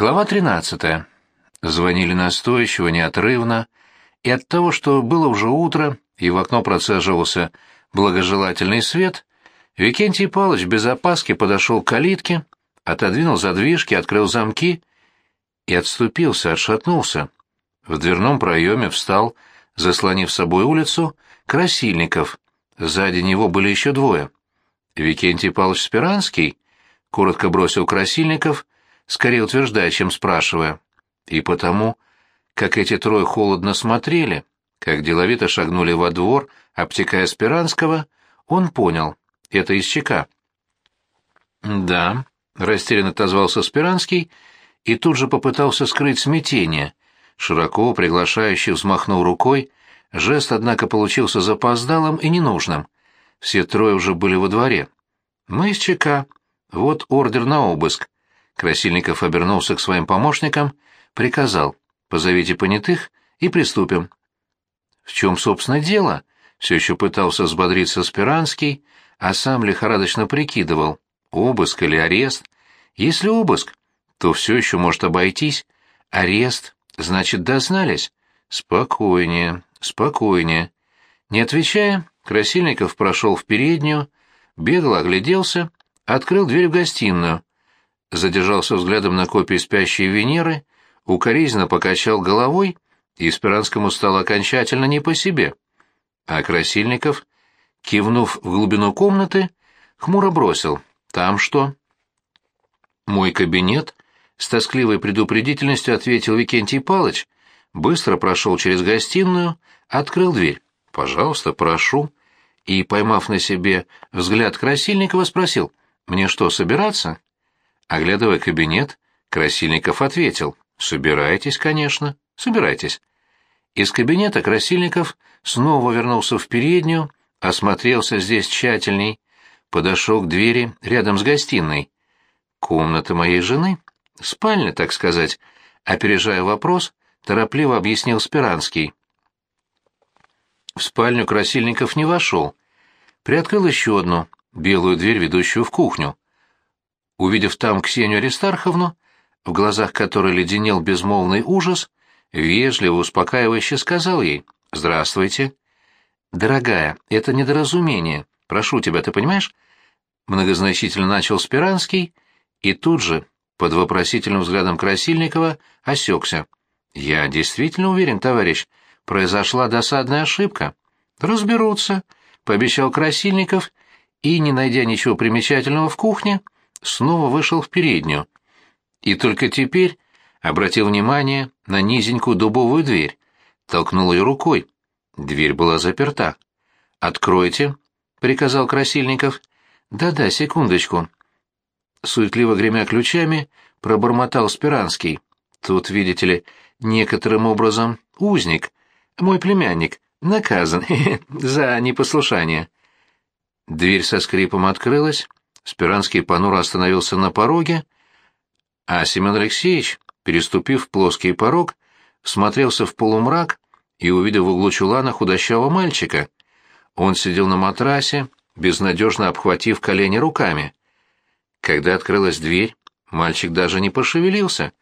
Глава 13. Звонили настойчиво, неотрывно, и от того, что было уже утро, и в окно процеживался благожелательный свет, Викентий Павлович без опаски подошел к калитке, отодвинул задвижки, открыл замки и отступился, отшатнулся. В дверном проеме встал, заслонив собой улицу, Красильников. Сзади него были еще двое. Викентий Павлович Спиранский, коротко бросил Красильников — скорее утверждая, чем спрашивая. И потому, как эти трое холодно смотрели, как деловито шагнули во двор, обтекая Спиранского, он понял — это из ЧК. «Да», — растерянно отозвался Спиранский и тут же попытался скрыть смятение. Широко, приглашающе взмахнул рукой, жест, однако, получился запоздалым и ненужным. Все трое уже были во дворе. «Мы из ЧК. Вот ордер на обыск. Красильников обернулся к своим помощникам, приказал «позовите понятых и приступим». «В чем, собственно, дело?» — все еще пытался взбодриться Спиранский, а сам лихорадочно прикидывал, обыск или арест. Если обыск, то все еще может обойтись. Арест, значит, дознались. Спокойнее, спокойнее. Не отвечая, Красильников прошел в переднюю, бегло огляделся, открыл дверь в гостиную, задержался взглядом на копии спящей Венеры, укоризненно покачал головой, и Спиранскому стало окончательно не по себе. А Красильников, кивнув в глубину комнаты, хмуро бросил «Там что?» «Мой кабинет», — с тоскливой предупредительностью ответил Викентий Палыч, быстро прошел через гостиную, открыл дверь. «Пожалуйста, прошу». И, поймав на себе взгляд Красильникова, спросил «Мне что, собираться?» Оглядывая кабинет, Красильников ответил, «Собирайтесь, конечно, собирайтесь». Из кабинета Красильников снова вернулся в переднюю, осмотрелся здесь тщательней, подошел к двери рядом с гостиной. «Комната моей жены? Спальня, так сказать», опережая вопрос, торопливо объяснил Спиранский. В спальню Красильников не вошел. Приоткрыл еще одну, белую дверь, ведущую в кухню. Увидев там Ксению Аристарховну, в глазах которой леденел безмолвный ужас, вежливо, успокаивающе сказал ей «Здравствуйте». «Дорогая, это недоразумение. Прошу тебя, ты понимаешь?» Многозначительно начал Спиранский и тут же, под вопросительным взглядом Красильникова, осекся. «Я действительно уверен, товарищ, произошла досадная ошибка». «Разберутся», — пообещал Красильников и, не найдя ничего примечательного в кухне, — снова вышел в переднюю. И только теперь обратил внимание на низенькую дубовую дверь, толкнул ее рукой. Дверь была заперта. «Откройте», — приказал Красильников. «Да-да, секундочку». Суетливо гремя ключами, пробормотал Спиранский. «Тут, видите ли, некоторым образом узник, мой племянник, наказан за непослушание». Дверь со скрипом открылась, Спиранский понуро остановился на пороге, а Семен Алексеевич, переступив плоский порог, всмотрелся в полумрак и увидел в углу чулана худощавого мальчика. Он сидел на матрасе, безнадежно обхватив колени руками. Когда открылась дверь, мальчик даже не пошевелился,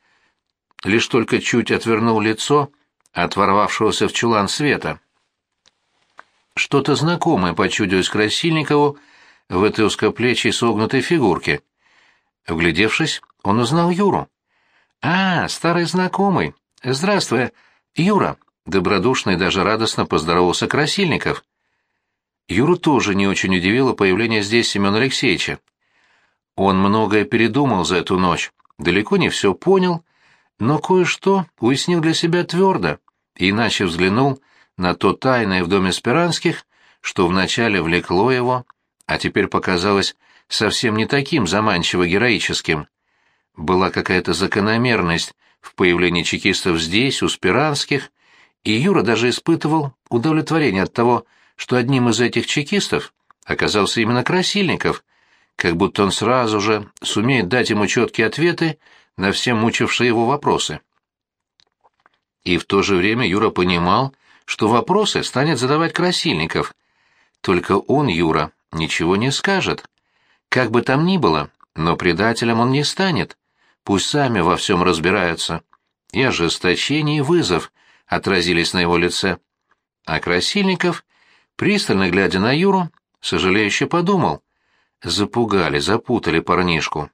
лишь только чуть отвернул лицо от ворвавшегося в чулан света. Что-то знакомое почудилось Красильникову, в этой узкоплечей согнутой фигурке. Вглядевшись, он узнал Юру. «А, старый знакомый. Здравствуй, Юра!» Добродушно и даже радостно поздоровался Красильников. Юру тоже не очень удивило появление здесь Семена Алексеевича. Он многое передумал за эту ночь, далеко не все понял, но кое-что уяснил для себя твердо, иначе взглянул на то тайное в доме Спиранских, что вначале влекло его, а теперь показалось совсем не таким заманчиво-героическим. Была какая-то закономерность в появлении чекистов здесь, у Спиранских, и Юра даже испытывал удовлетворение от того, что одним из этих чекистов оказался именно Красильников, как будто он сразу же сумеет дать ему четкие ответы на все мучившие его вопросы. И в то же время Юра понимал, что вопросы станет задавать Красильников. Только он, Юра, ничего не скажет. Как бы там ни было, но предателем он не станет. Пусть сами во всем разбираются. И ожесточение, и вызов отразились на его лице. А Красильников, пристально глядя на Юру, сожалеюще подумал. Запугали, запутали парнишку.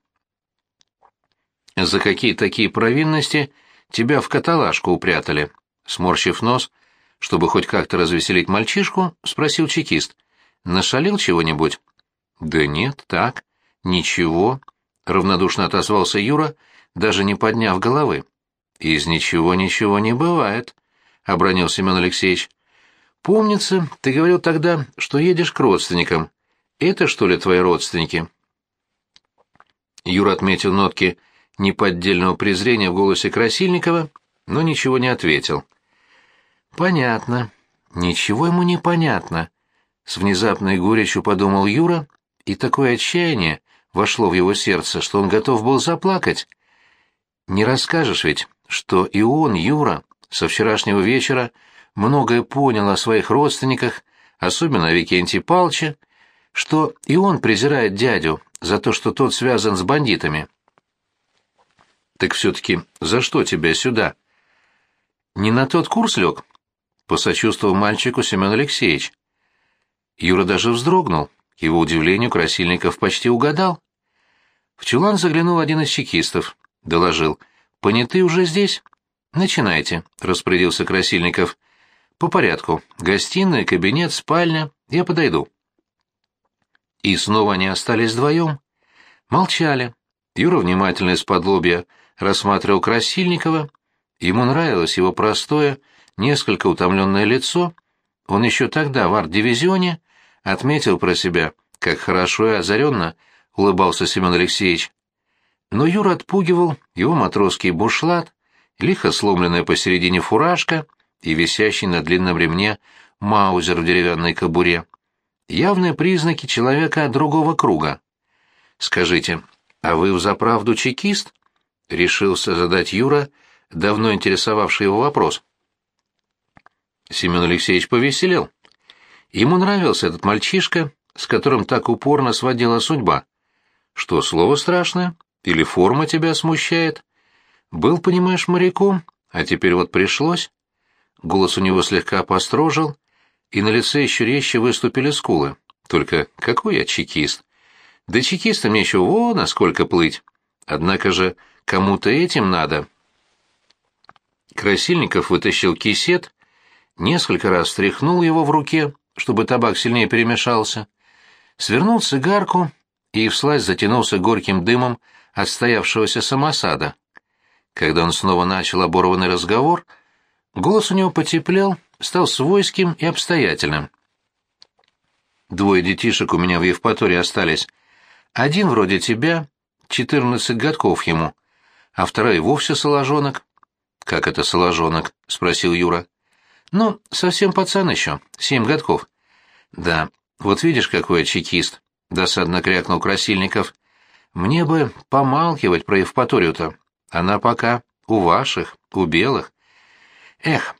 «За какие такие провинности тебя в каталажку упрятали?» Сморщив нос, чтобы хоть как-то развеселить мальчишку, спросил чекист. «Нашалил чего-нибудь?» «Да нет, так. Ничего», — равнодушно отозвался Юра, даже не подняв головы. «Из ничего ничего не бывает», — обронил Семен Алексеевич. «Помнится, ты говорил тогда, что едешь к родственникам. Это, что ли, твои родственники?» Юра отметил нотки неподдельного презрения в голосе Красильникова, но ничего не ответил. «Понятно. Ничего ему не понятно», — с внезапной горечью подумал Юра, и такое отчаяние вошло в его сердце, что он готов был заплакать. «Не расскажешь ведь, что и он, Юра, со вчерашнего вечера многое понял о своих родственниках, особенно о Викентии Палче, что и он презирает дядю за то, что тот связан с бандитами. Так все-таки за что тебя сюда? Не на тот курс лег? Посочувствовал мальчику Семен Алексеевич. Юра даже вздрогнул. К его удивлению, Красильников почти угадал. В чулан заглянул один из чекистов. Доложил. «Понятые уже здесь?» «Начинайте», — распорядился Красильников. «По порядку. Гостиная, кабинет, спальня. Я подойду». И снова они остались вдвоем. Молчали. Юра внимательно из-под лобья рассматривал Красильникова. Ему нравилось его простое, несколько утомленное лицо. Он еще тогда в арт-дивизионе отметил про себя, как хорошо и озаренно улыбался Семен Алексеевич. Но Юра отпугивал его матросский бушлат, лихо сломленная посередине фуражка и висящий на длинном ремне маузер в деревянной кобуре. Явные признаки человека другого круга. «Скажите, а вы взаправду чекист?» — решился задать Юра, давно интересовавший его вопрос. Семен Алексеевич повеселел. Ему нравился этот мальчишка, с которым так упорно сводила судьба. Что, слово страшное? Или форма тебя смущает? Был, понимаешь, моряком, а теперь вот пришлось. Голос у него слегка построжил, и на лице еще резче выступили скулы. Только какой я чекист? Да чекиста мне еще во насколько плыть. Однако же кому-то этим надо. Красильников вытащил кисет, несколько раз встряхнул его в руке, чтобы табак сильнее перемешался, свернул цигарку и вслазь затянулся горьким дымом отстоявшегося самосада. Когда он снова начал оборванный разговор, голос у него потеплел, стал свойским и обстоятельным. Двое детишек у меня в Евпатории остались. Один вроде тебя, четырнадцать годков ему, а второй вовсе соложонок. — Как это соложонок? — спросил Юра. — Ну, совсем пацан еще, семь годков. — Да, вот видишь, какой я чекист, — досадно крякнул Красильников. — Мне бы помалкивать про Евпаторию-то. Она пока у ваших, у белых. Эх,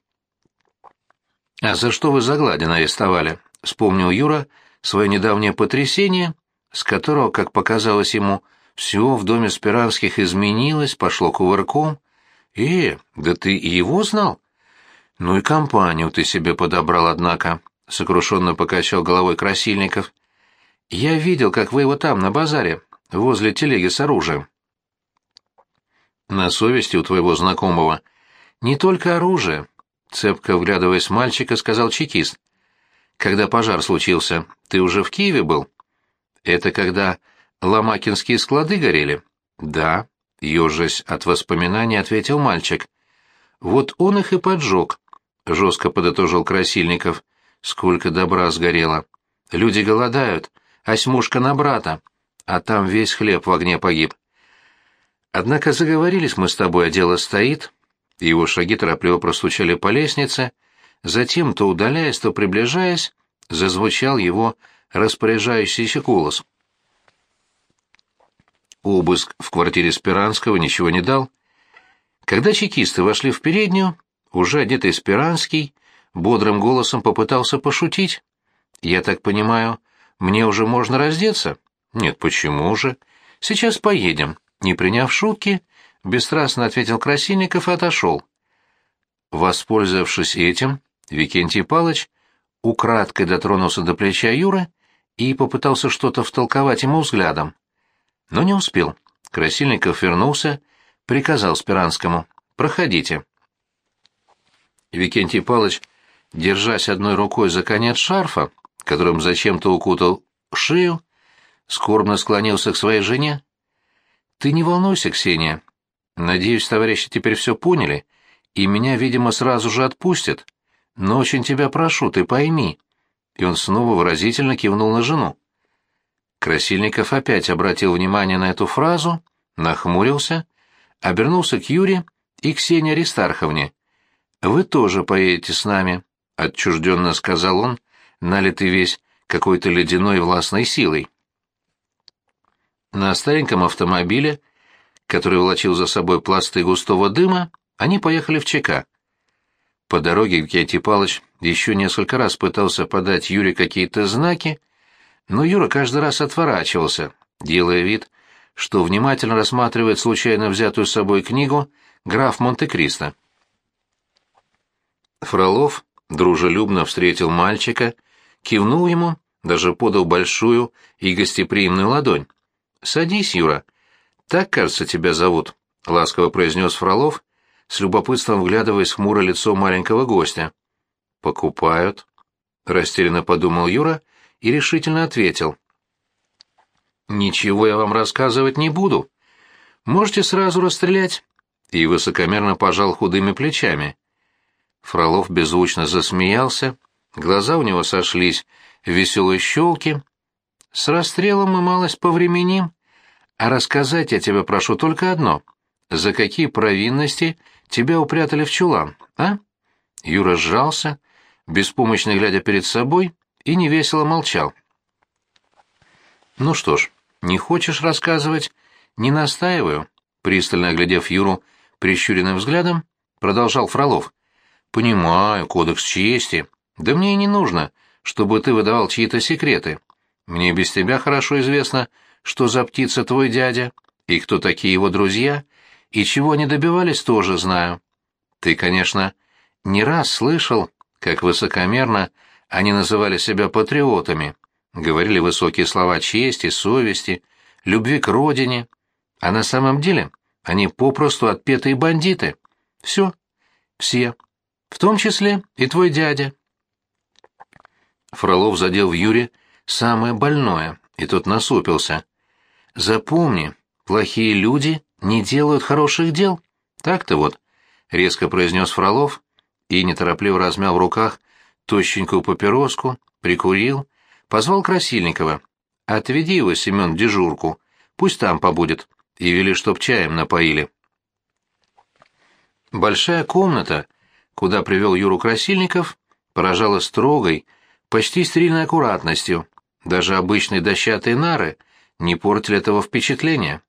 «А за что вы Загладина арестовали?» — вспомнил Юра свое недавнее потрясение, с которого, как показалось ему, все в доме Спиранских изменилось, пошло кувырком. «Э, да ты и его знал?» «Ну и компанию ты себе подобрал, однако», — сокрушенно покачал головой Красильников. «Я видел, как вы его там, на базаре, возле телеги с оружием». «На совести у твоего знакомого не только оружие, Цепко вглядываясь в мальчика, сказал чекист. «Когда пожар случился, ты уже в Киеве был?» «Это когда ломакинские склады горели?» «Да», — ежась от воспоминаний, ответил мальчик. «Вот он их и поджег», — жестко подытожил Красильников. «Сколько добра сгорело! Люди голодают, а смушка на брата, а там весь хлеб в огне погиб. Однако заговорились мы с тобой, а дело стоит, его шаги торопливо простучали по лестнице, затем, то удаляясь, то приближаясь, зазвучал его распоряжающийся голос. Обыск в квартире Спиранского ничего не дал. Когда чекисты вошли в переднюю, уже одетый Спиранский бодрым голосом попытался пошутить. «Я так понимаю, мне уже можно раздеться?» «Нет, почему же? Сейчас поедем». Не приняв шутки, — бесстрастно ответил Красильников и отошел. Воспользовавшись этим, Викентий Палыч украдкой дотронулся до плеча Юры и попытался что-то втолковать ему взглядом. Но не успел. Красильников вернулся, приказал Спиранскому «Проходите». Викентий Палыч, держась одной рукой за конец шарфа, которым зачем-то укутал шею, скорбно склонился к своей жене. «Ты не волнуйся, Ксения. Надеюсь, товарищи теперь все поняли, и меня, видимо, сразу же отпустят. Но очень тебя прошу, ты пойми». И он снова выразительно кивнул на жену. Красильников опять обратил внимание на эту фразу, нахмурился, обернулся к Юре и Ксении Аристарховне. «Вы тоже поедете с нами», — отчужденно сказал он, налитый весь какой-то ледяной властной силой. На стареньком автомобиле, который волочил за собой пласты густого дыма, они поехали в ЧК. По дороге Гети Палыч еще несколько раз пытался подать Юре какие-то знаки, но Юра каждый раз отворачивался, делая вид, что внимательно рассматривает случайно взятую с собой книгу «Граф Монте-Кристо». Фролов дружелюбно встретил мальчика, кивнул ему, даже подал большую и гостеприимную ладонь. «Садись, Юра. Так, кажется, тебя зовут», — ласково произнес Фролов, с любопытством вглядываясь в хмурое лицо маленького гостя. «Покупают», — растерянно подумал Юра и решительно ответил. «Ничего я вам рассказывать не буду. Можете сразу расстрелять». И высокомерно пожал худыми плечами. Фролов беззвучно засмеялся, глаза у него сошлись в веселой щелке. «С расстрелом мы малость повременим, а рассказать я тебя прошу только одно. За какие провинности тебя упрятали в чулан, а?» Юра сжался, беспомощно глядя перед собой, и невесело молчал. «Ну что ж, не хочешь рассказывать? Не настаиваю», — пристально оглядев Юру прищуренным взглядом, продолжал Фролов. «Понимаю, кодекс чести. Да мне и не нужно, чтобы ты выдавал чьи-то секреты. Мне без тебя хорошо известно, что за птица твой дядя, и кто такие его друзья, и чего они добивались, тоже знаю. Ты, конечно, не раз слышал, как высокомерно они называли себя патриотами, говорили высокие слова чести, совести, любви к родине, а на самом деле они попросту отпетые бандиты. Все, все, в том числе и твой дядя. Фролов задел в Юре самое больное, и тот насупился. Запомни, плохие люди не делают хороших дел. Так-то вот, резко произнес Фролов и неторопливо размял в руках тощенькую папироску, прикурил, позвал Красильникова. «Отведи его, Семен, в дежурку, пусть там побудет, и вели, чтоб чаем напоили». Большая комната, куда привел Юру Красильников, поражала строгой, почти стерильной аккуратностью. Даже обычные дощатые нары не портили этого впечатления.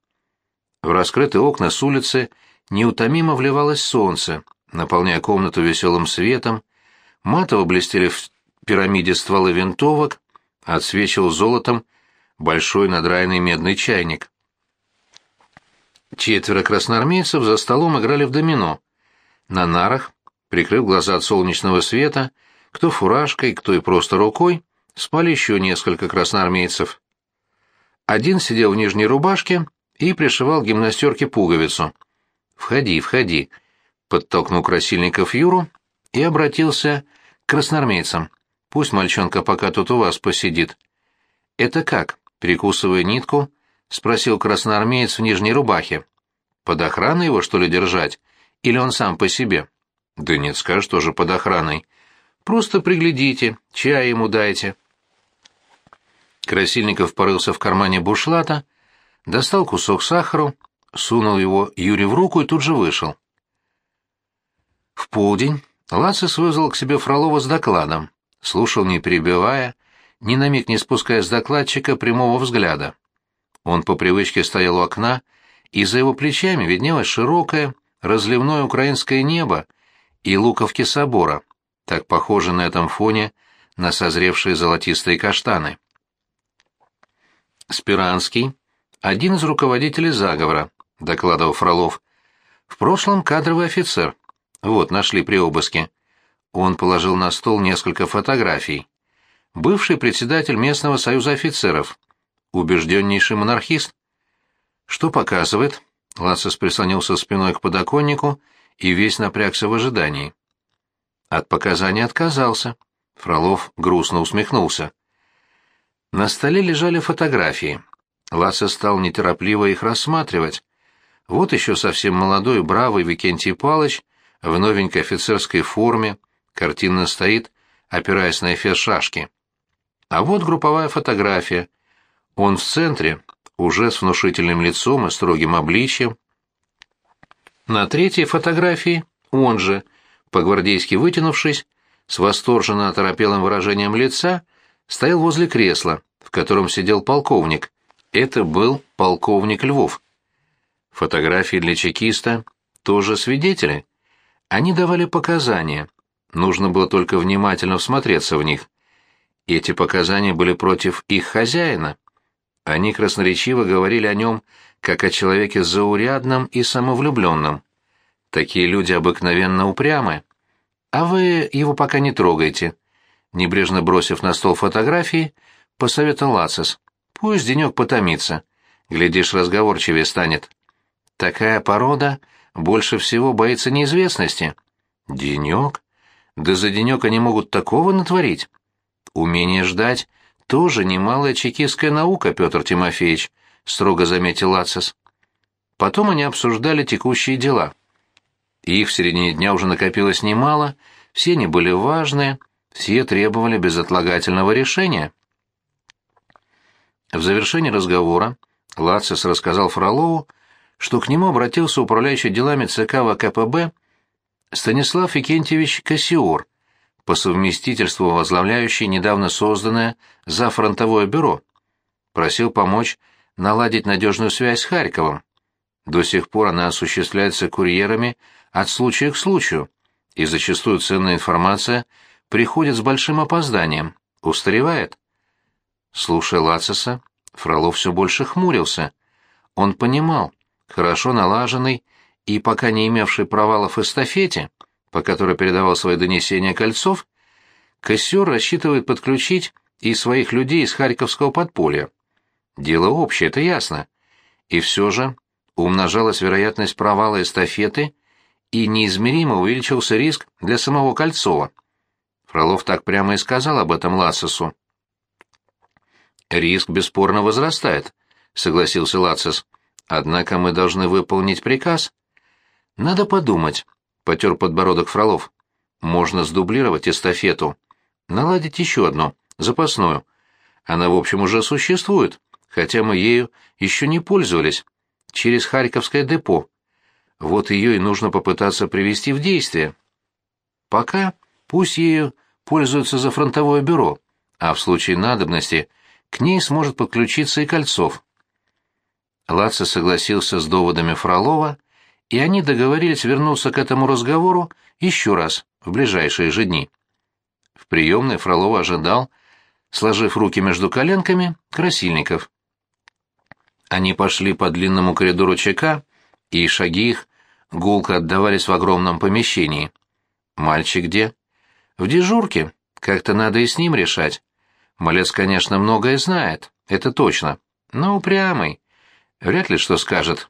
В раскрытые окна с улицы неутомимо вливалось солнце, наполняя комнату веселым светом, матово блестели в пирамиде стволы винтовок, отсвечивал золотом большой надраенный медный чайник. Четверо красноармейцев за столом играли в домино. На нарах, прикрыв глаза от солнечного света, кто фуражкой, кто и просто рукой, спали еще несколько красноармейцев. Один сидел в нижней рубашке и пришивал гимнастерке пуговицу. «Входи, входи», — подтолкнул Красильников Юру и обратился к красноармейцам. «Пусть мальчонка пока тут у вас посидит». «Это как?» — перекусывая нитку, спросил красноармеец в нижней рубахе. «Под охраной его, что ли, держать? Или он сам по себе?» «Да нет, скажешь, тоже под охраной. Просто приглядите, чай ему дайте». Красильников порылся в кармане бушлата, достал кусок сахара, сунул его Юре в руку и тут же вышел. В полдень Лацис вызвал к себе Фролова с докладом, слушал не перебивая, ни на миг не спуская с докладчика прямого взгляда. Он по привычке стоял у окна, и за его плечами виднелось широкое, разливное украинское небо и луковки собора, так похожие на этом фоне на созревшие золотистые каштаны. Спиранский, один из руководителей заговора, докладывал Фролов. В прошлом кадровый офицер. Вот, нашли при обыске. Он положил на стол несколько фотографий. Бывший председатель местного союза офицеров. Убежденнейший монархист. Что показывает? Лацис прислонился спиной к подоконнику и весь напрягся в ожидании. От показаний отказался. Фролов грустно усмехнулся. На столе лежали фотографии. Ласса стал неторопливо их рассматривать. Вот еще совсем молодой, бравый Викентий Палыч в новенькой офицерской форме, картинно стоит, опираясь на эфес шашки. А вот групповая фотография. Он в центре, уже с внушительным лицом и строгим обличьем. На третьей фотографии он же, по-гвардейски вытянувшись, с восторженно оторопелым выражением лица, стоял возле кресла, в котором сидел полковник. Это был полковник Львов. Фотографии для чекиста тоже свидетели. Они давали показания. Нужно было только внимательно всмотреться в них. Эти показания были против их хозяина. Они красноречиво говорили о нем как о человеке заурядном и самовлюбленном. Такие люди обыкновенно упрямы. А вы его пока не трогайте. Небрежно бросив на стол фотографии, посоветовал Ацис. Пусть денек потомится. Глядишь, разговорчивее станет. Такая порода больше всего боится неизвестности. Денек? Да за денек они могут такого натворить. Умение ждать — тоже немалая чекистская наука, Петр Тимофеевич, — строго заметил Ацис. Потом они обсуждали текущие дела. Их в середине дня уже накопилось немало, все они были важные, все требовали безотлагательного решения. В завершении разговора Лацис рассказал Фролову, что к нему обратился управляющий делами ЦК ВКПБ Станислав Викентьевич Кассиор, по совместительству возглавляющий недавно созданное зафронтовое бюро. Просил помочь наладить надежную связь с Харьковом. До сих пор она осуществляется курьерами от случая к случаю, и зачастую ценная информация приходит с большим опозданием, устаревает. Слушая Лациса, Фролов все больше хмурился. Он понимал, хорошо налаженный и пока не имевший провалов эстафете, по которой передавал свои донесения Кольцов, Кассер рассчитывает подключить и своих людей из Харьковского подполья. Дело общее, это ясно. И все же умножалась вероятность провала эстафеты и неизмеримо увеличился риск для самого Кольцова. Фролов так прямо и сказал об этом Лацису. «Риск бесспорно возрастает», — согласился Лацис. «Однако мы должны выполнить приказ». «Надо подумать», — потер подбородок Фролов. «Можно сдублировать эстафету. Наладить еще одну, запасную. Она, в общем, уже существует, хотя мы ею еще не пользовались. Через Харьковское депо. Вот ее и нужно попытаться привести в действие. Пока пусть ею пользуются за фронтовое бюро, а в случае надобности — к ней сможет подключиться и Кольцов. Лаца согласился с доводами Фролова, и они договорились вернуться к этому разговору еще раз в ближайшие же дни. В приемной Фролова ожидал, сложив руки между коленками, Красильников. Они пошли по длинному коридору ЧК, и шаги их гулко отдавались в огромном помещении. «Мальчик где?» «В дежурке. Как-то надо и с ним решать. Малец, конечно, многое знает, это точно, но упрямый. Вряд ли что скажет.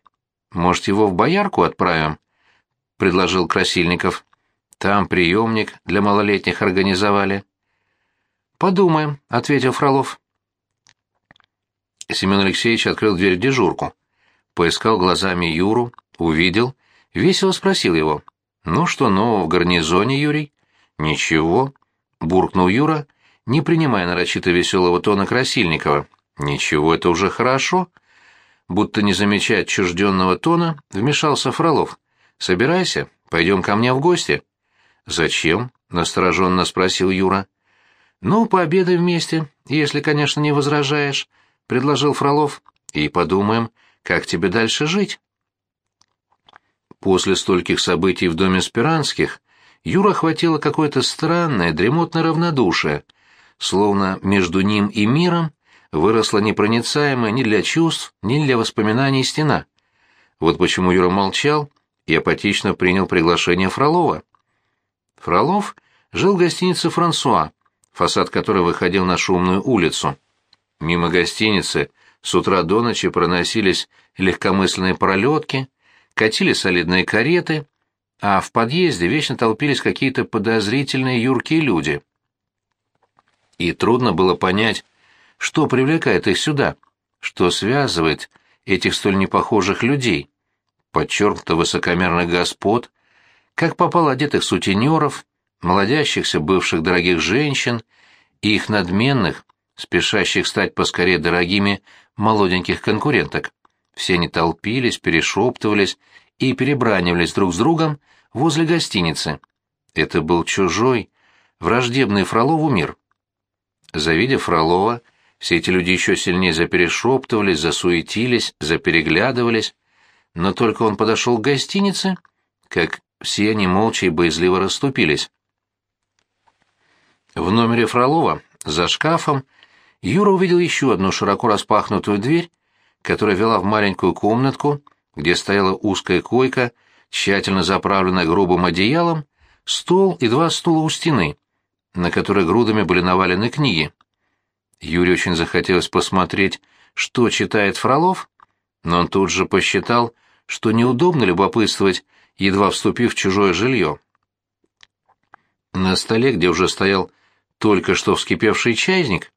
Может, его в боярку отправим? — предложил Красильников. Там приемник для малолетних организовали. «Подумаем», — ответил Фролов. Семен Алексеевич открыл дверь дежурку. Поискал глазами Юру, увидел, весело спросил его. «Ну что нового в гарнизоне, Юрий?» «Ничего», — буркнул Юра не принимая нарочито веселого тона Красильникова. «Ничего, это уже хорошо». Будто не замечая отчужденного тона, вмешался Фролов. «Собирайся, пойдем ко мне в гости». «Зачем?» — настороженно спросил Юра. «Ну, пообедай вместе, если, конечно, не возражаешь», — предложил Фролов. «И подумаем, как тебе дальше жить». После стольких событий в доме Спиранских Юра охватило какое-то странное, дремотное равнодушие — словно между ним и миром выросла непроницаемая ни для чувств, ни для воспоминаний стена. Вот почему Юра молчал и апатично принял приглашение Фролова. Фролов жил в гостинице «Франсуа», фасад которой выходил на шумную улицу. Мимо гостиницы с утра до ночи проносились легкомысленные пролетки, катили солидные кареты, а в подъезде вечно толпились какие-то подозрительные юркие люди. И трудно было понять, что привлекает их сюда, что связывает этих столь непохожих людей, подчеркнуто высокомерных господ, как попал одетых сутенеров, молодящихся бывших дорогих женщин и их надменных, спешащих стать поскорее дорогими молоденьких конкуренток. Все они толпились, перешептывались и перебранивались друг с другом возле гостиницы. Это был чужой, враждебный Фролову мир. Завидев Фролова, все эти люди еще сильнее заперешептывались, засуетились, запереглядывались, но только он подошел к гостинице, как все они молча и боязливо расступились. В номере Фролова, за шкафом, Юра увидел еще одну широко распахнутую дверь, которая вела в маленькую комнатку, где стояла узкая койка, тщательно заправленная грубым одеялом, стол и два стула у стены, на которых грудами были навалены книги. Юре очень захотелось посмотреть, что читает Фролов, но он тут же посчитал, что неудобно любопытствовать, едва вступив в чужое жилье. На столе, где уже стоял только что вскипевший чайник,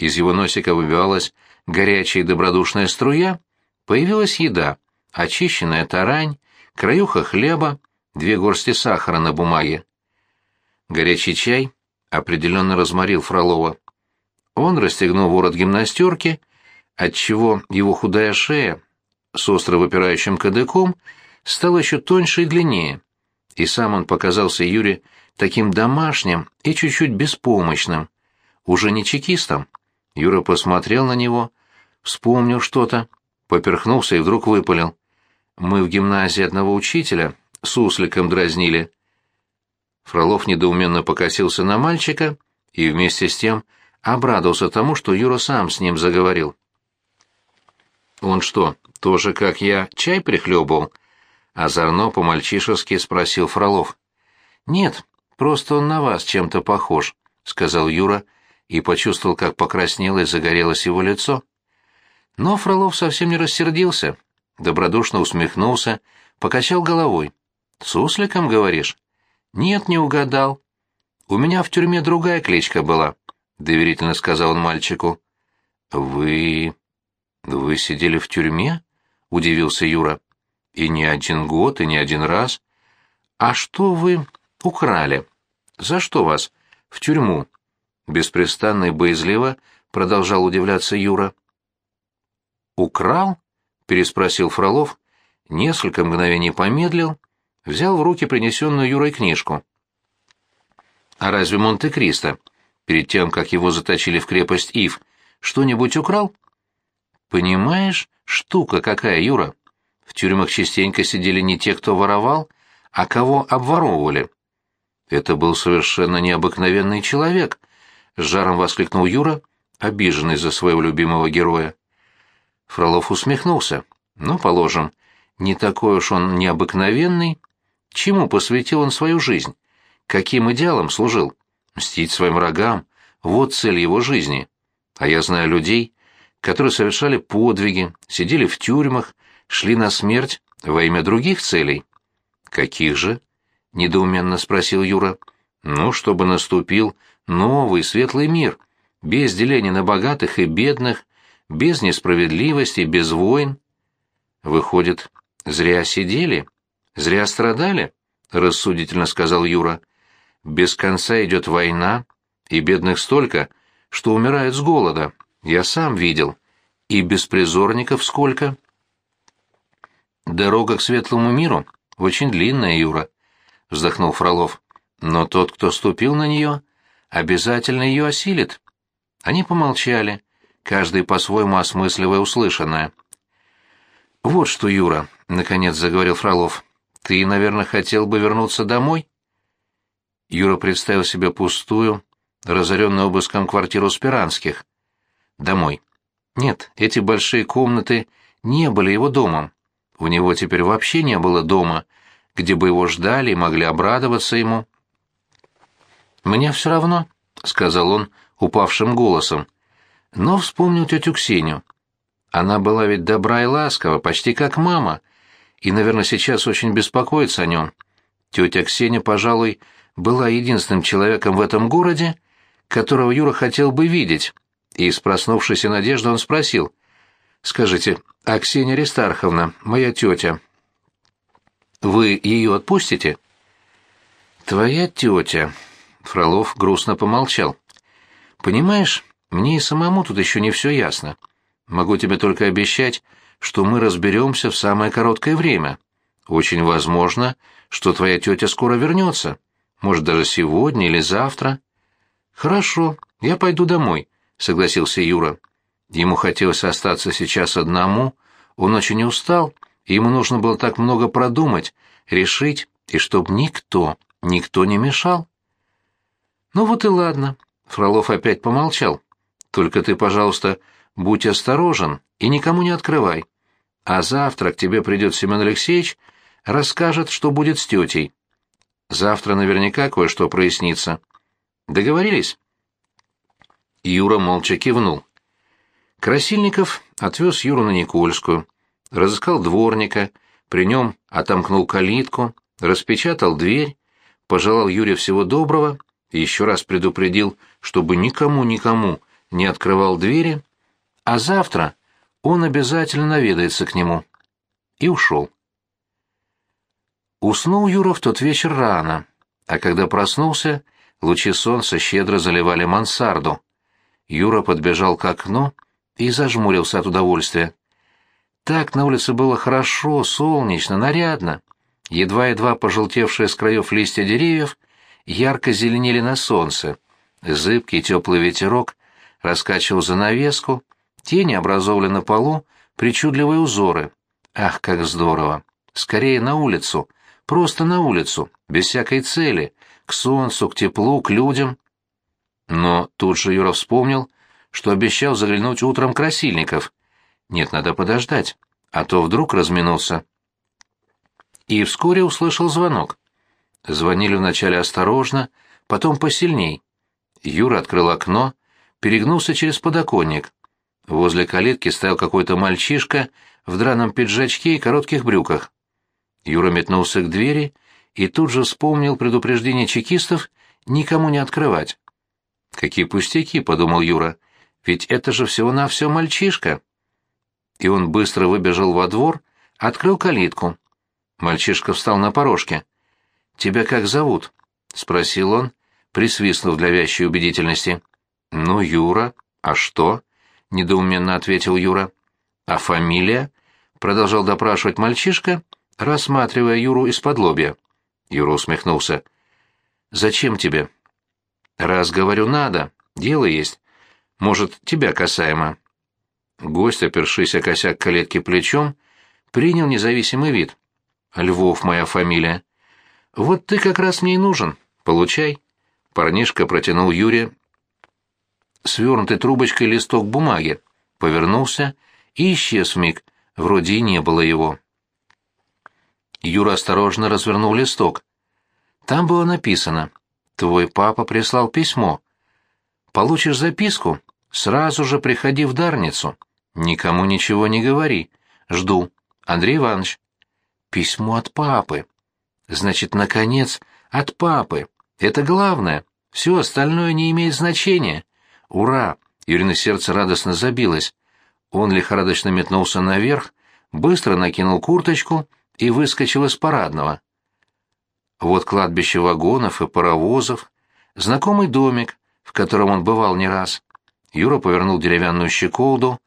из его носика выбивалась горячая добродушная струя, появилась еда, очищенная тарань, краюха хлеба, две горсти сахара на бумаге. Горячий чай определенно разморил Фролова. Он расстегнул ворот гимнастерки, отчего его худая шея с остро выпирающим кадыком стала еще тоньше и длиннее, и сам он показался Юре таким домашним и чуть-чуть беспомощным, уже не чекистом. Юра посмотрел на него, вспомнил что-то, поперхнулся и вдруг выпалил. «Мы в гимназии одного учителя с усликом дразнили». Фролов недоуменно покосился на мальчика и вместе с тем обрадовался тому, что Юра сам с ним заговорил. «Он что, тоже, как я, чай прихлебывал?» Озорно по-мальчишески спросил Фролов. «Нет, Просто он на вас чем-то похож», — сказал Юра и почувствовал, как покраснело и загорелось его лицо. Но Фролов совсем не рассердился, добродушно усмехнулся, покачал головой. «С усликом, говоришь?» «Нет, не угадал. У меня в тюрьме другая кличка была», — доверительно сказал он мальчику. «Вы... вы сидели в тюрьме?» — удивился Юра. «И не один год, и не один раз. А что вы украли?» «За что вас?» «В тюрьму». Беспрестанно и боязливо продолжал удивляться Юра. «Украл?» — переспросил Фролов, несколько мгновений помедлил, взял в руки принесенную Юрой книжку. «А разве Монте-Кристо, перед тем, как его заточили в крепость Ив, что-нибудь украл?» «Понимаешь, штука какая, Юра. В тюрьмах частенько сидели не те, кто воровал, а кого обворовывали. Это был совершенно необыкновенный человек, с жаром воскликнул Юра, обиженный за своего любимого героя. Фролов усмехнулся. Ну, положим, не такой уж он необыкновенный. Чему посвятил он свою жизнь? Каким идеалом служил? Мстить своим врагам — вот цель его жизни. А я знаю людей, которые совершали подвиги, сидели в тюрьмах, шли на смерть во имя других целей. Каких же? — недоуменно спросил Юра. «Ну, чтобы наступил новый светлый мир, без деления на богатых и бедных, без несправедливости, без войн». «Выходит, зря сидели? Зря страдали?» — рассудительно сказал Юра. «Без конца идет война, и бедных столько, что умирают с голода. Я сам видел. И беспризорников сколько?» «Дорога к светлому миру очень длинная, Юра», — вздохнул Фролов. «Но тот, кто ступил на нее, обязательно ее осилит». Они помолчали, каждый по-своему осмысливая услышанное. «Вот что, Юра», — наконец заговорил Фролов, — «ты, наверное, хотел бы вернуться домой?» Юра представил себе пустую, разоренную обыском квартиру Спиранских. «Домой». Нет, эти большие комнаты не были его домом. У него теперь вообще не было дома — где бы его ждали и могли обрадоваться ему. «Мне все равно», — сказал он упавшим голосом, но вспомнил тетю Ксению. Она была ведь добра и ласкова, почти как мама, и, наверное, сейчас очень беспокоится о нем. Тетя Ксения, пожалуй, была единственным человеком в этом городе, которого Юра хотел бы видеть, и с проснувшейся надеждой он спросил, «Скажите, а Ксения Аристарховна, моя тетя, вы ее отпустите?» «Твоя тетя», — Фролов грустно помолчал. «Понимаешь, мне и самому тут еще не все ясно. Могу тебе только обещать, что мы разберемся в самое короткое время. Очень возможно, что твоя тетя скоро вернется. Может, даже сегодня или завтра. Хорошо, я пойду домой, согласился Юра. Ему хотелось остаться сейчас одному, он очень устал, и ему нужно было так много продумать, решить, и чтоб никто, никто не мешал. Ну вот и ладно, Фролов опять помолчал. Только ты, пожалуйста, будь осторожен и никому не открывай. А завтра к тебе придет Семен Алексеевич, расскажет, что будет с тетей. Завтра наверняка кое-что прояснится. Договорились?» Юра молча кивнул. Красильников отвез Юру на Никольскую, разыскал дворника, при нем отомкнул калитку, распечатал дверь, пожелал Юре всего доброго и еще раз предупредил, чтобы никому-никому не открывал двери, а завтра он обязательно наведается к нему. И ушел. Уснул Юра в тот вечер рано, а когда проснулся, лучи солнца щедро заливали мансарду. Юра подбежал к окну и зажмурился от удовольствия. Так на улице было хорошо, солнечно, нарядно. Едва-едва пожелтевшие с краев листья деревьев ярко зеленели на солнце. Зыбкий теплый ветерок раскачивал занавеску, тени образовали на полу причудливые узоры. Ах, как здорово! Скорее на улицу, просто на улицу, без всякой цели, к солнцу, к теплу, к людям. Но тут же Юра вспомнил, что обещал заглянуть утром красильников. Нет, надо подождать, а то вдруг разминулся. И вскоре услышал звонок. Звонили вначале осторожно, потом посильней. Юра открыл окно, перегнулся через подоконник. Возле калитки стоял какой-то мальчишка в драном пиджачке и коротких брюках. Юра метнулся к двери и тут же вспомнил предупреждение чекистов никому не открывать. «Какие пустяки», — подумал Юра, — «ведь это же всего-навсего мальчишка». И он быстро выбежал во двор, открыл калитку. Мальчишка встал на порожке. «Тебя как зовут?» — спросил он, присвистнув для вящей убедительности. «Ну, Юра. А что?» — недоуменно ответил Юра. «А фамилия?» — продолжал допрашивать мальчишка, рассматривая Юру из-под лобья. Юра усмехнулся. «Зачем тебе?» «Раз говорю, надо. Дело есть. Может, тебя касаемо». Гость, опершись о косяк калетки плечом, принял независимый вид. «Львов моя фамилия». «Вот ты как раз мне и нужен. Получай». Парнишка протянул Юре свернутый трубочкой листок бумаги, повернулся и исчез вмиг, вроде и не было его. Юра осторожно развернул листок. Там было написано «Твой папа прислал письмо. Получишь записку, сразу же приходи в Дарницу. Никому ничего не говори. Жду. Андрей Иванович». «Письмо от папы. Значит, наконец, от папы. Это главное. Все остальное не имеет значения. «Ура!» — Юрина сердце радостно забилось. Он лихорадочно метнулся наверх, быстро накинул курточку и выскочил из парадного. Вот кладбище вагонов и паровозов, знакомый домик, в котором он бывал не раз. Юра повернул деревянную щеколду,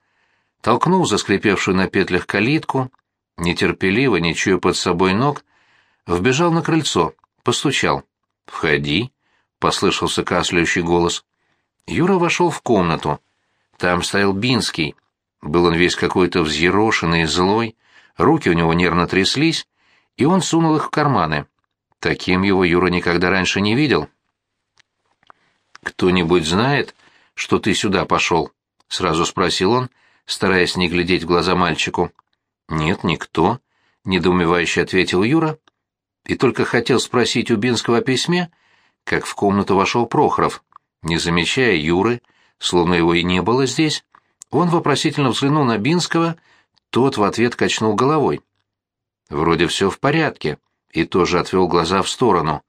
толкнул заскрипевшую на петлях калитку, нетерпеливо, не чуя под собой ног, вбежал на крыльцо, постучал. «Входи», — послышался кашляющий голос. Юра вошел в комнату. Там стоял Бинский. Был он весь какой-то взъерошенный и злой, руки у него нервно тряслись, и он сунул их в карманы. Таким его Юра никогда раньше не видел. «Кто-нибудь знает, что ты сюда пошел?» — сразу спросил он, стараясь не глядеть в глаза мальчику. «Нет, никто», — недоумевающе ответил Юра и только хотел спросить у Бинского о письме, как в комнату вошел Прохоров. Не замечая Юры, словно его и не было здесь, он вопросительно взглянул на Бинского, тот в ответ качнул головой. Вроде все в порядке, и тоже отвел глаза в сторону.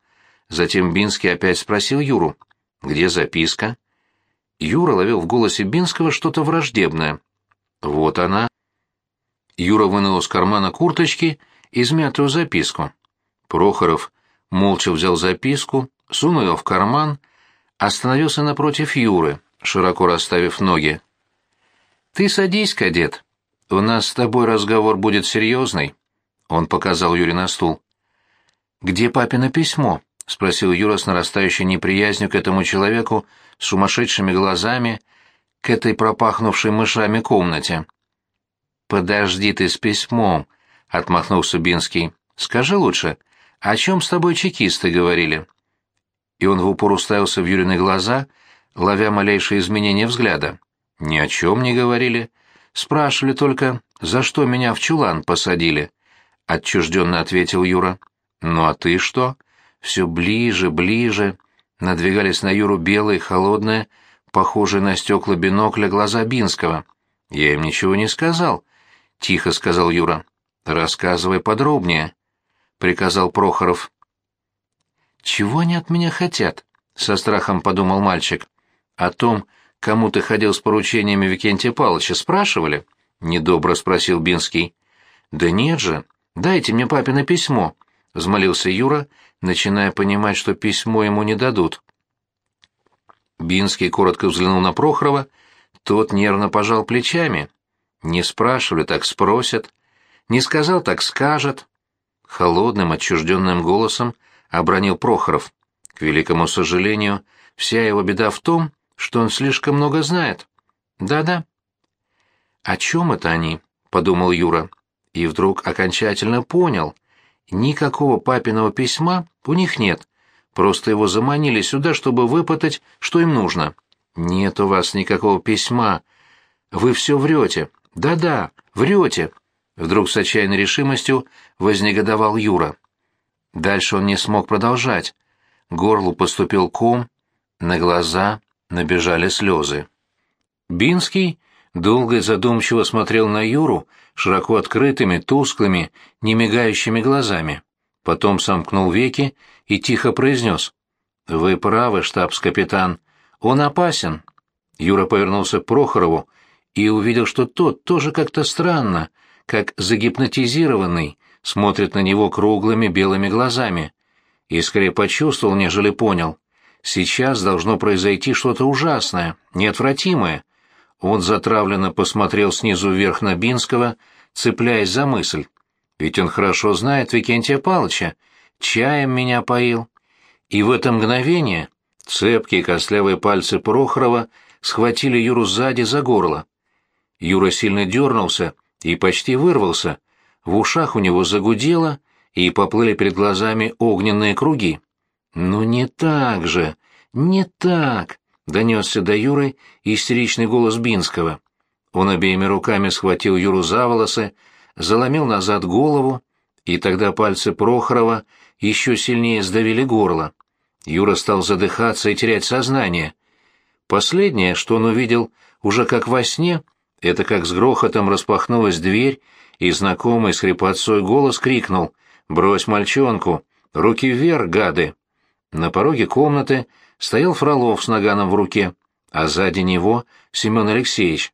Затем Бинский опять спросил Юру, где записка? Юра ловил в голосе Бинского что-то враждебное. Вот она. Юра вынул из кармана курточки измятую записку. Прохоров молча взял записку, сунул ее в карман, остановился напротив Юры, широко расставив ноги. «Ты садись, кадет. У нас с тобой разговор будет серьезный». Он показал Юре на стул. «Где папино письмо?» — спросил Юра с нарастающей неприязнью к этому человеку с сумасшедшими глазами, к этой пропахнувшей мышами комнате. «Подожди ты с письмом», — отмахнулся Бинский. «Скажи лучше, о чем с тобой чекисты говорили?» И он в упор уставился в Юрины глаза, ловя малейшие изменения взгляда. «Ни о чем не говорили. Спрашивали только, за что меня в чулан посадили?» — отчужденно ответил Юра. «Ну а ты что?» Все ближе, ближе. Надвигались на Юру белые, холодные, похожие на стекла бинокля глаза Бинского. «Я им ничего не сказал», — тихо сказал Юра. «Рассказывай подробнее», — приказал Прохоров. «Чего они от меня хотят?» — со страхом подумал мальчик. «О том, кому ты ходил с поручениями Викентия Павловича, спрашивали?» — недобро спросил Бинский. «Да нет же, дайте мне папино письмо», — взмолился Юра, начиная понимать, что письмо ему не дадут. Бинский коротко взглянул на Прохорова, тот нервно пожал плечами. Не спрашивали, так спросят. Не сказал, так скажет. Холодным, отчужденным голосом обронил Прохоров. К великому сожалению, вся его беда в том, что он слишком много знает. Да-да. «О чем это они?» — подумал Юра. И вдруг окончательно понял. Никакого папиного письма у них нет. Просто его заманили сюда, чтобы выпытать, что им нужно. Нет у вас никакого письма. Вы все врете. Да-да, врете. Вдруг с отчаянной решимостью вознегодовал Юра. Дальше он не смог продолжать. Горлу поступил ком, на глаза набежали слезы. Бинский долго и задумчиво смотрел на Юру широко открытыми, тусклыми, немигающими глазами. Потом сомкнул веки и тихо произнес. «Вы правы, штабс-капитан. Он опасен». Юра повернулся к Прохорову и увидел, что тот тоже как-то странно, как загипнотизированный, смотрит на него круглыми белыми глазами. И скорее почувствовал, нежели понял. Сейчас должно произойти что-то ужасное, неотвратимое. Он затравленно посмотрел снизу вверх на Бинского, цепляясь за мысль. Ведь он хорошо знает Викентия Палыча, чаем меня поил. И в это мгновение цепкие костлявые пальцы Прохорова схватили Юру сзади за горло. Юра сильно дернулся и почти вырвался. В ушах у него загудело, и поплыли перед глазами огненные круги. «Ну не так же! Не так!» — донесся до Юры истеричный голос Бинского. Он обеими руками схватил Юру за волосы, заломил назад голову, и тогда пальцы Прохорова еще сильнее сдавили горло. Юра стал задыхаться и терять сознание. Последнее, что он увидел, уже как во сне, это как с грохотом распахнулась дверь, и знакомый с хрипотцой голос крикнул «Брось мальчонку! Руки вверх, гады!» На пороге комнаты стоял Фролов с наганом в руке, а сзади него Семен Алексеевич.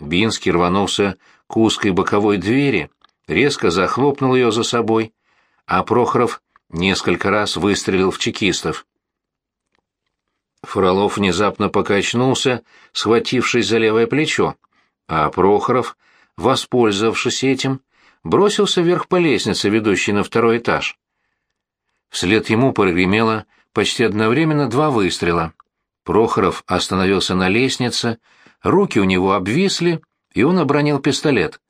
Бинский рванулся к узкой боковой двери, резко захлопнул ее за собой, а Прохоров несколько раз выстрелил в чекистов. Фролов внезапно покачнулся, схватившись за левое плечо, а Прохоров, воспользовавшись этим, бросился вверх по лестнице, ведущей на второй этаж. Вслед ему прогремело почти одновременно два выстрела. Прохоров остановился на лестнице, руки у него обвисли, и он обронил пистолет.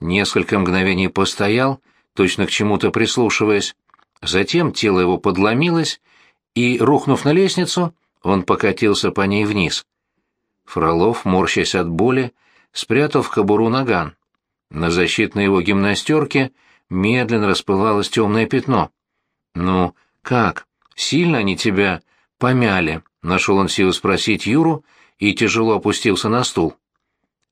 Несколько мгновений постоял, точно к чему-то прислушиваясь. Затем тело его подломилось, и, рухнув на лестницу, он покатился по ней вниз. Фролов, морщась от боли, спрятал в кобуру наган. На защитной его гимнастерке медленно расплывалось темное пятно. «Ну, как? Сильно они тебя помяли?» — нашел он силу спросить Юру и тяжело опустился на стул.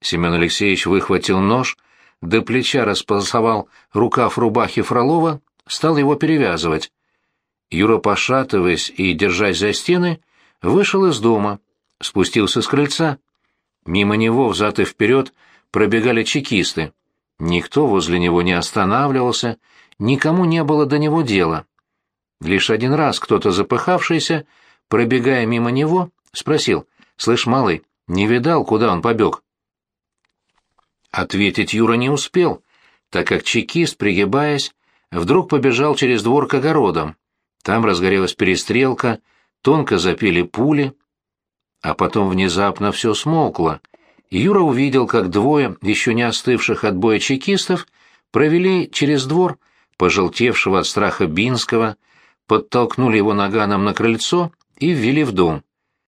Семен Алексеевич выхватил нож, до плеча располосовал рукав рубахи Фролова, стал его перевязывать. Юра, пошатываясь и держась за стены, вышел из дома, спустился с крыльца. Мимо него взад и вперед пробегали чекисты. Никто возле него не останавливался, никому не было до него дела. Лишь один раз кто-то запыхавшийся, пробегая мимо него, спросил, «Слышь, малый, не видал, куда он побег?» Ответить Юра не успел, так как чекист, пригибаясь, вдруг побежал через двор к огородам. Там разгорелась перестрелка, тонко запели пули, а потом внезапно все смолкло, Юра увидел, как двое еще не остывших от боя чекистов провели через двор пожелтевшего от страха Бинского, подтолкнули его наганом на крыльцо и ввели в дом.